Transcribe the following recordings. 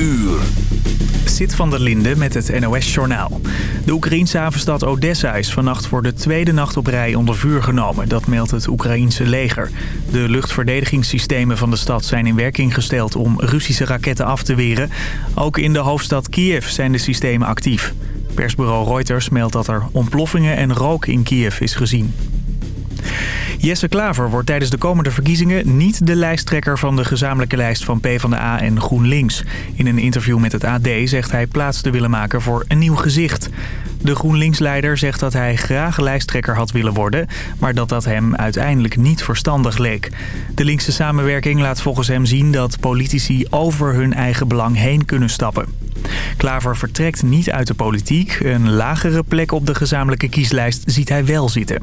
uur. Zit van der Linde met het NOS-journaal. De Oekraïense havenstad Odessa is vannacht voor de tweede nacht op rij onder vuur genomen. Dat meldt het Oekraïense leger. De luchtverdedigingssystemen van de stad zijn in werking gesteld om Russische raketten af te weren. Ook in de hoofdstad Kiev zijn de systemen actief. Persbureau Reuters meldt dat er ontploffingen en rook in Kiev is gezien. Jesse Klaver wordt tijdens de komende verkiezingen niet de lijsttrekker van de gezamenlijke lijst van PvdA en GroenLinks. In een interview met het AD zegt hij plaats te willen maken voor een nieuw gezicht. De GroenLinks-leider zegt dat hij graag lijsttrekker had willen worden, maar dat dat hem uiteindelijk niet verstandig leek. De linkse samenwerking laat volgens hem zien dat politici over hun eigen belang heen kunnen stappen. Klaver vertrekt niet uit de politiek. Een lagere plek op de gezamenlijke kieslijst ziet hij wel zitten.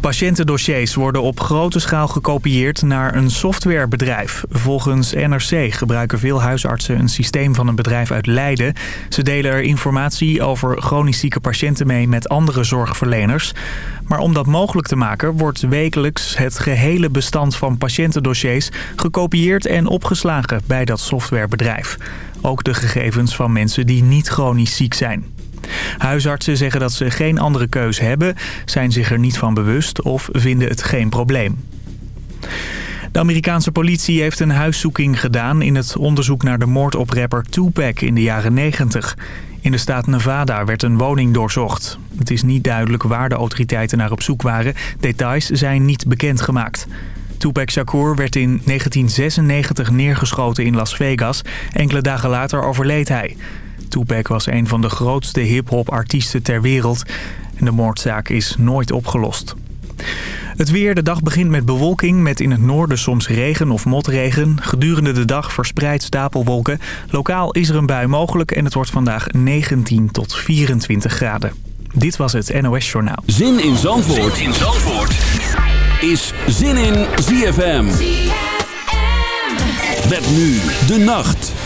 Patiëntendossiers worden op grote schaal gekopieerd naar een softwarebedrijf. Volgens NRC gebruiken veel huisartsen een systeem van een bedrijf uit Leiden. Ze delen er informatie over chronisch zieke patiënten mee met andere zorgverleners. Maar om dat mogelijk te maken wordt wekelijks het gehele bestand van patiëntendossiers gekopieerd en opgeslagen bij dat softwarebedrijf. Ook de gegevens van mensen die niet chronisch ziek zijn. Huisartsen zeggen dat ze geen andere keus hebben, zijn zich er niet van bewust of vinden het geen probleem. De Amerikaanse politie heeft een huiszoeking gedaan in het onderzoek naar de moord op rapper Tupac in de jaren 90. In de staat Nevada werd een woning doorzocht. Het is niet duidelijk waar de autoriteiten naar op zoek waren. Details zijn niet bekendgemaakt. Tupac Shakur werd in 1996 neergeschoten in Las Vegas. Enkele dagen later overleed hij. Tupac was een van de grootste hip-hop artiesten ter wereld. En de moordzaak is nooit opgelost. Het weer, de dag begint met bewolking met in het noorden soms regen of motregen. Gedurende de dag verspreid stapelwolken. Lokaal is er een bui mogelijk en het wordt vandaag 19 tot 24 graden. Dit was het NOS Journaal. Zin in Zandvoort, zin in Zandvoort. is Zin in ZFM. ZFM. Met nu de nacht.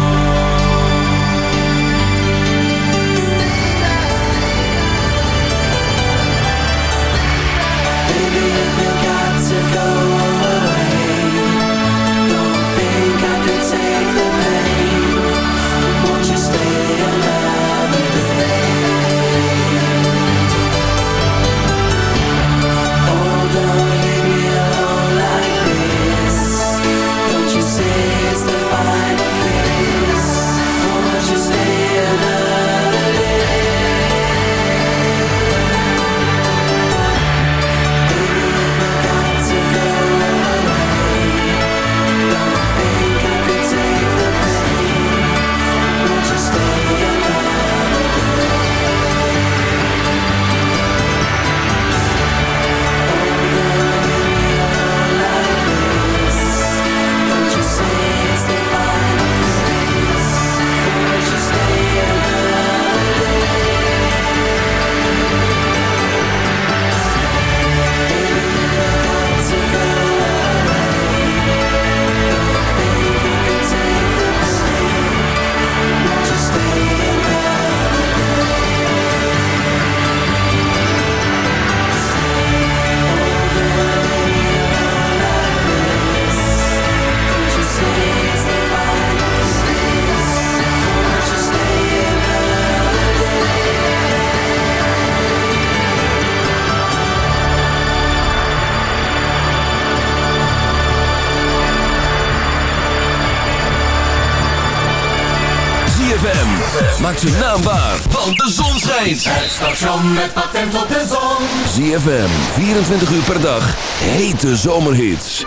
go. Schijnt. Het station met patent op de zon. ZFM, 24 uur per dag. Hete zomerhits.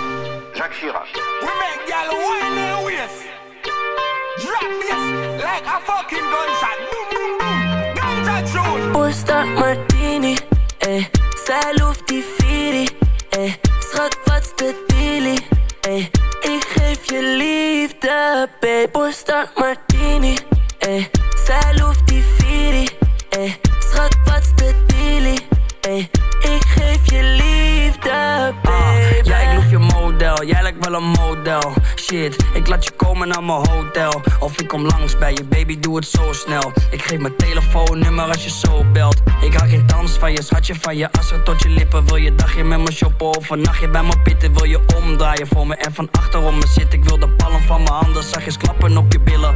Jacques Chirac. We make y'all wine their waist. Drop this like a fucking gunshot. Boom, boom, boom. Ganja tune. Porsta Martini, bij je, baby, doe het zo snel. Ik geef mijn telefoonnummer als je zo belt. Ik hou geen dans van je, schatje van je assen tot je lippen. Wil je dagje met me shoppen of een nachtje bij me pitten? Wil je omdraaien voor me en van achterom me zitten? Ik wil de palm van mijn handen zachtjes klappen op je billen.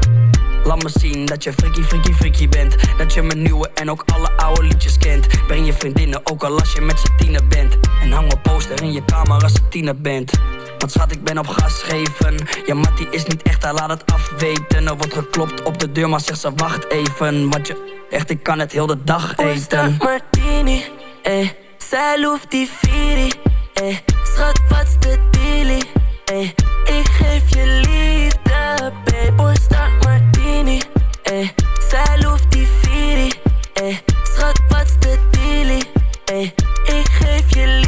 Laat me zien dat je freaky, freaky, freaky bent. Dat je mijn nieuwe en ook alle oude liedjes kent. Breng je vriendinnen ook al als je met z'n bent. En hang een poster in je kamer als je tiener bent. Wat schat, ik ben op gas geven. Je ja, mat is niet echt, hij laat het afweten. Er wordt geklopt op de deur, maar zegt ze wacht even. Want je, echt, ik kan het heel de dag eten. Martini, eh. Zij loeft die Viri, eh. Schat, wat's de dealie, eh. Ik geef je liefde, babe. start Martini, eh. Zij loeft die eh. Schat, wat's de dealie, eh. Ik geef je liefde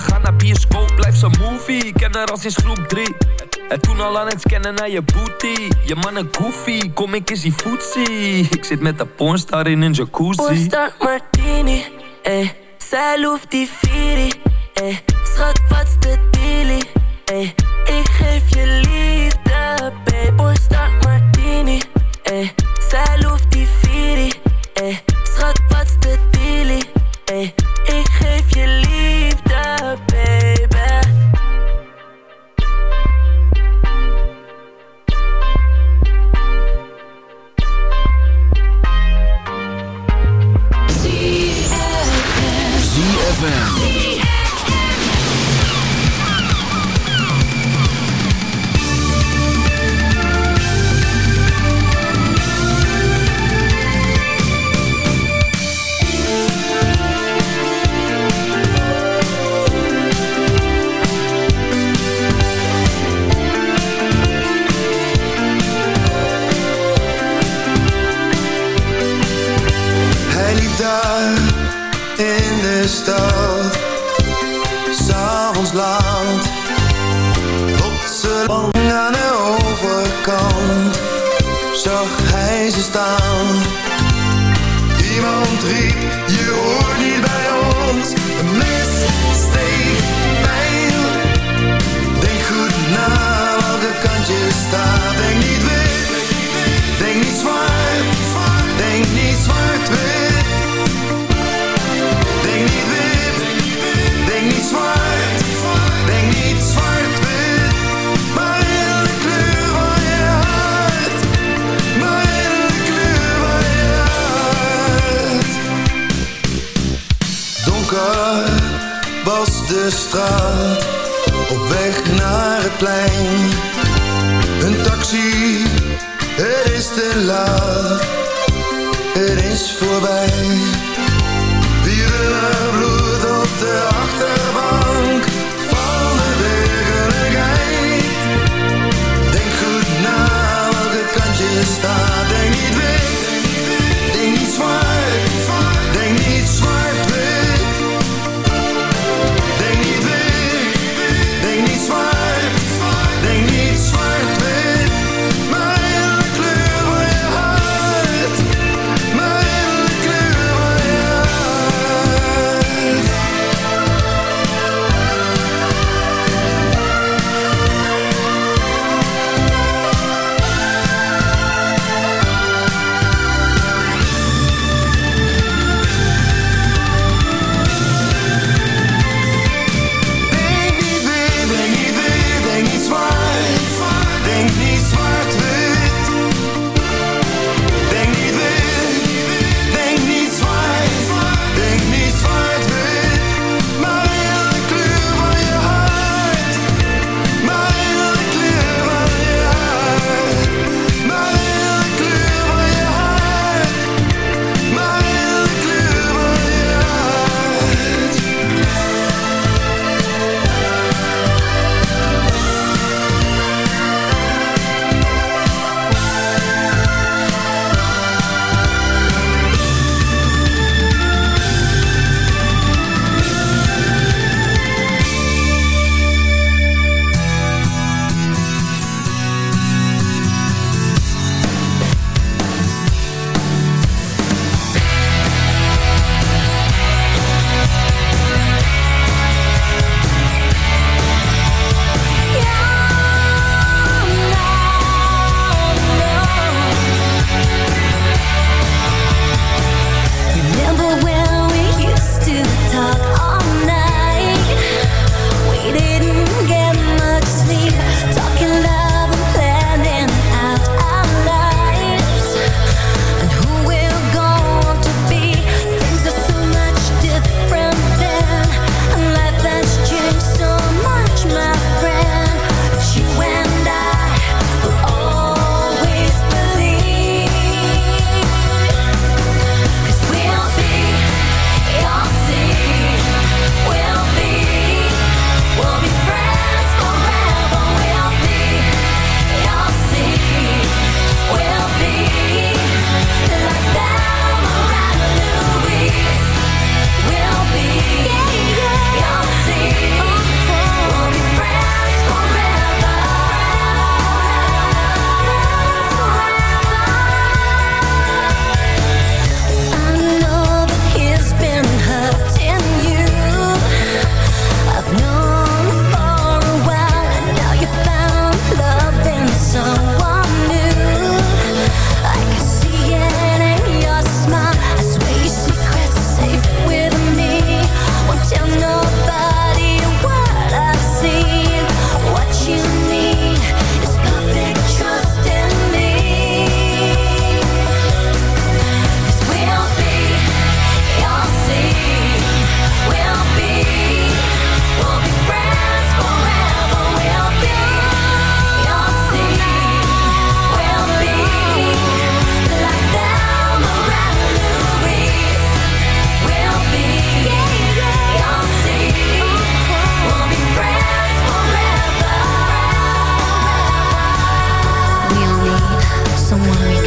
gaan naar bioscoop. Blijf ze movie, ik ken haar als in groep 3. En toen al aan het scannen naar je booty. Je man een goofy, kom ik eens die footsie. Ik zit met de pornstar in een jacuzzi. Pornstar martini, eh. Zij loeft die eh. Schat, wat's de dealie, eh. Ik geef je liefde, babe. Pornstar martini, eh. Zij loeft die Firi, eh. Schat, wat's de dealie, eh. Staat. Denk niet wit,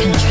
control.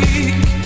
see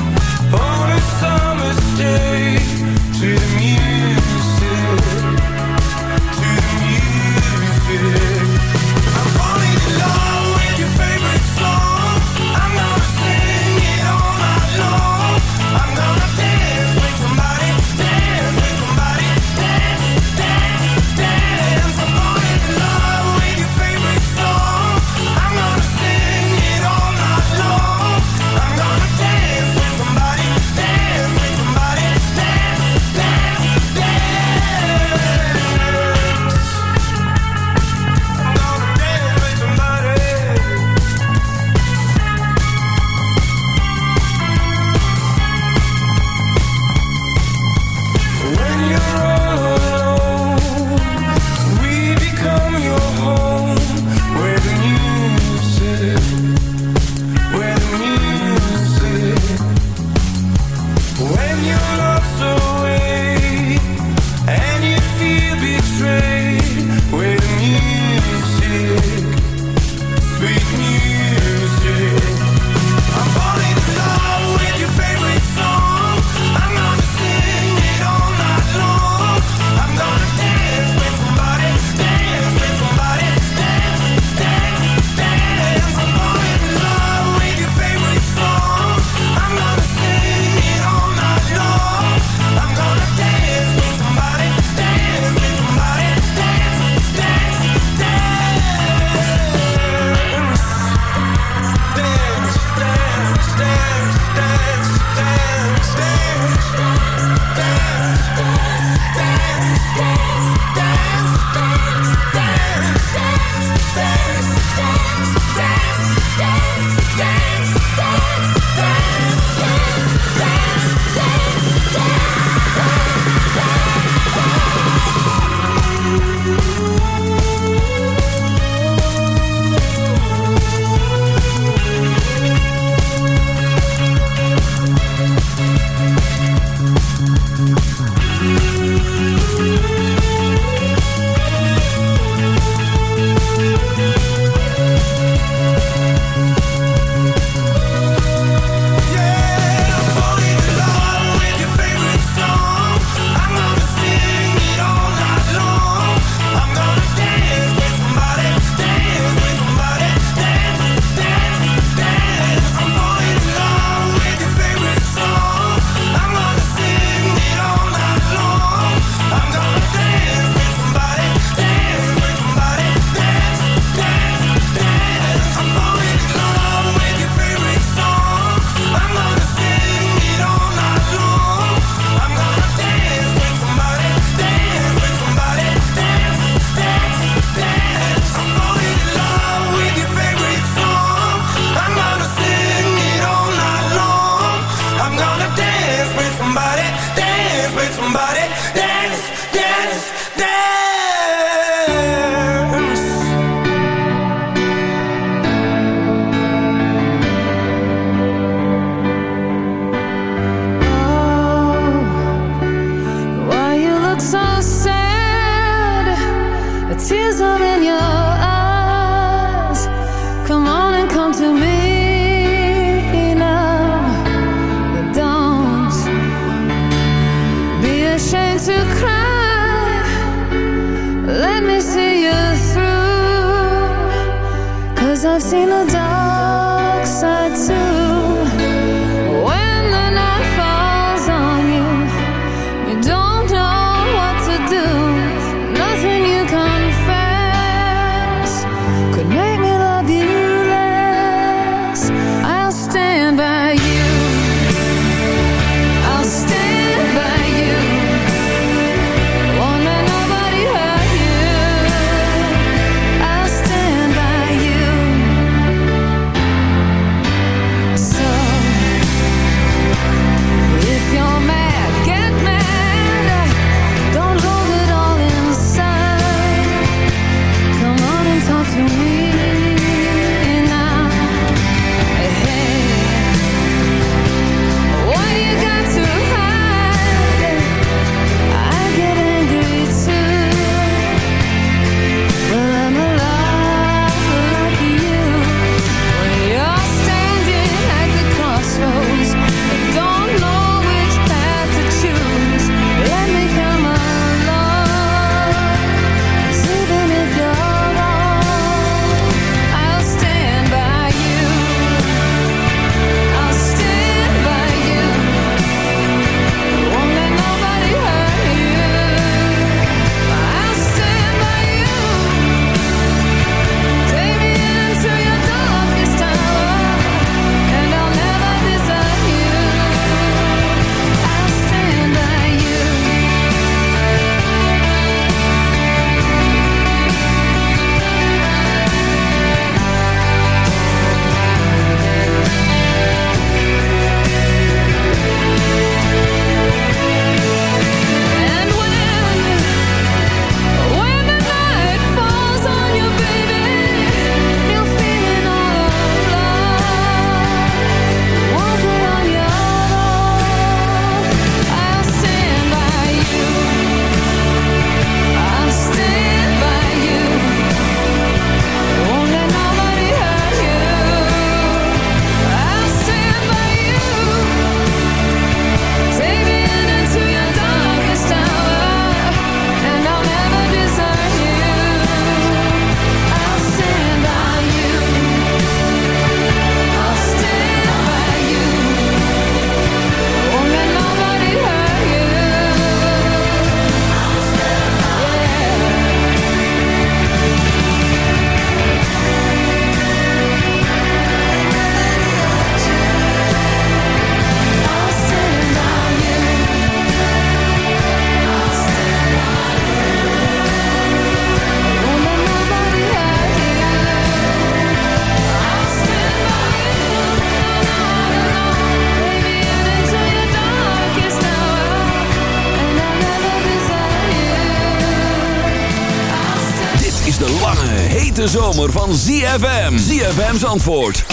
hete zomer van ZFM. ZFM's antwoord 106.9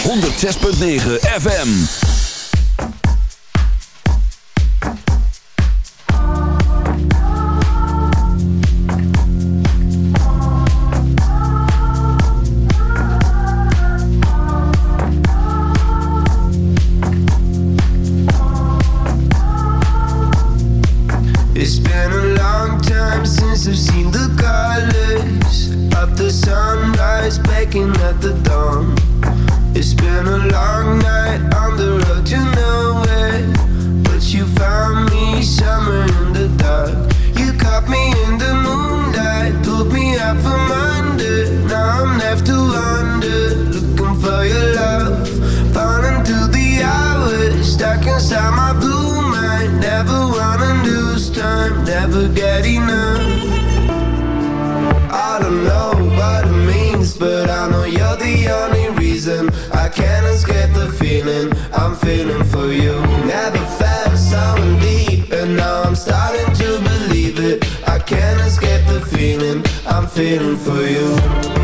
FM. It's been a long time since I've seen the colors of the sun lights blinking at the dawn. It's been a long night on the road to nowhere, but you found me somewhere in the dark. You caught me in the moonlight, pulled me up from under. Now I'm left to wonder, looking for your love, falling through the hours, stuck inside my blue mind. Never wanna lose time, never get. I'm feeling for you.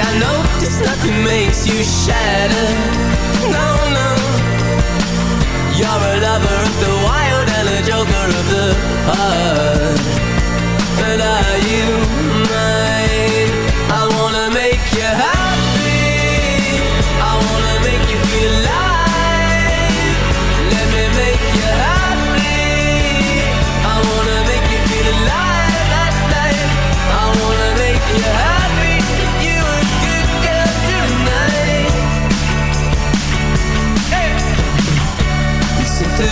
I notice nothing makes you shatter. No, no. You're a lover of the wild and a joker of the heart. But are you mine? I wanna make you happy.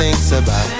Thinks about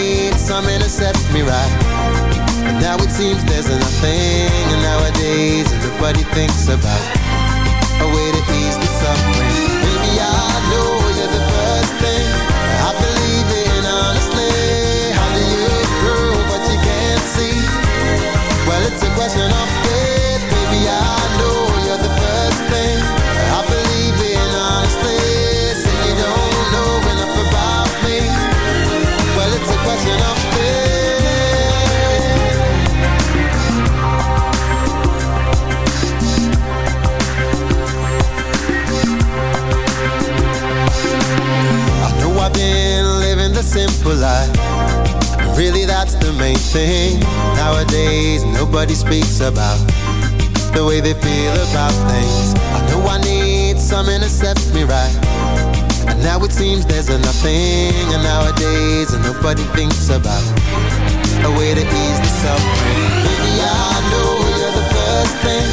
something to set me right. But now it seems there's nothing. And nowadays, nobody thinks about a way to ease the suffering. Baby, I know thing. Nowadays, nobody speaks about the way they feel about things. I know I need something to me right. And now it seems there's a nothing. And nowadays, nobody thinks about a way to ease the suffering. Baby, I know you're the first thing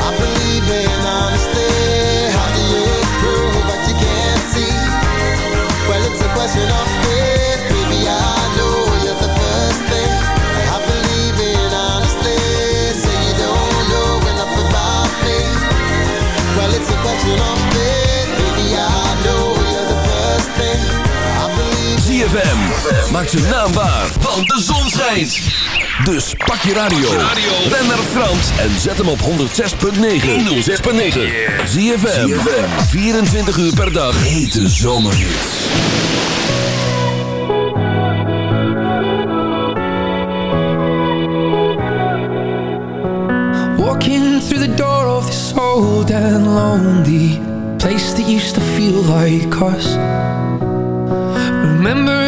I believe in, honestly. How do you prove what you can't see? Well, it's a question of Maak zijn naam waar, want de zon schijnt. Dus pak je radio. Ben naar Frans en zet hem op 106.9. 106.9. ZFM. 24 uur per dag. Hete zomerhits. Walking through the door of this old and lonely place that used to feel like us. Remembering the